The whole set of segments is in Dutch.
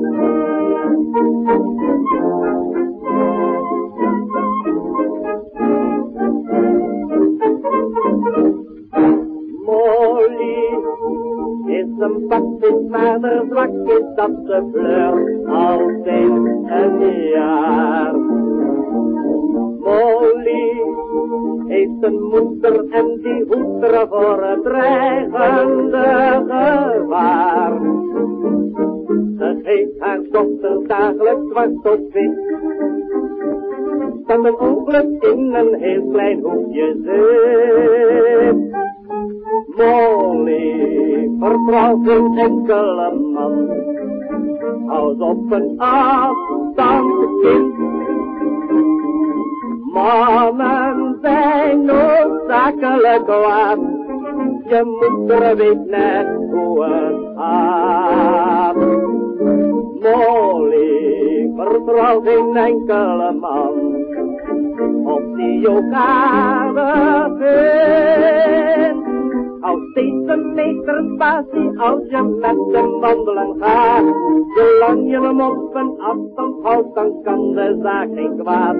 Molly is een maar de zwak is dat ze flirt altijd een jaar. Molly heeft een moeder en die hoedt er voor het dreigende dochter dagelijks zwart op wit. Dat een ongeluk in een heel klein hoekje zit. Molly vertrouwt een enkele man. Houd op een afstand, kind. Mannen zijn noodzakelijk kwaad. Je moeder weet net hoe het gaat. Molly vertrouwt geen enkele man. Of die aardig vindt. Hou steeds een meter spatie als je met hem wandelen gaat. Zolang je hem op een afstand houdt, dan kan de zaak geen kwaad.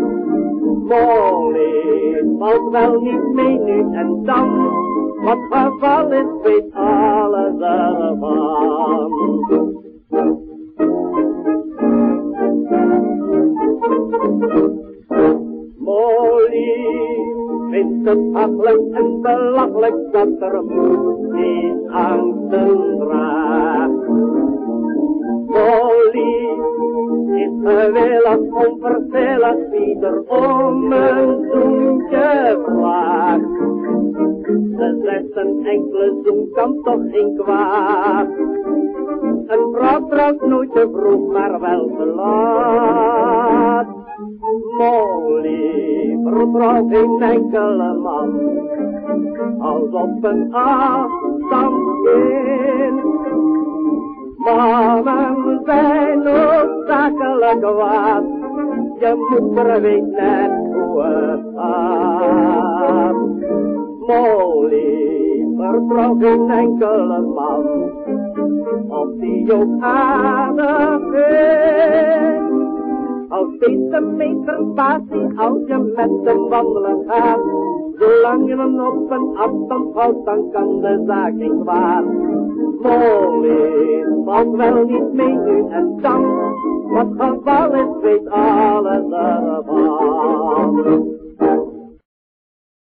Molly valt wel niet mee nu en dan. Wat geval is, weet alles vindt het hachelijk en belachelijk dat er moed die angsten draagt. Molly is gewillig, onverschillig, wie er om een zoentje vraagt. Zegt een enkele zoen kan toch geen kwaad. Een vrouw trouwt nooit te vroeg, maar wel te laat. Molly vertrouwt geen enkele man. Als op een afstand in. Mannen zijn noodzakelijk kwaad. Je moeder weet net hoe het gaat. Molly vertrouwt geen enkele man. Of die ook aardig vindt. Steeds een meter spatie als je met hem wandelen gaat. Zolang je hem op een afstand houdt, dan kan de zaak niet kwaad. Molly valt wel niet mee nu en dan. Wat geval is, weet alles ervan.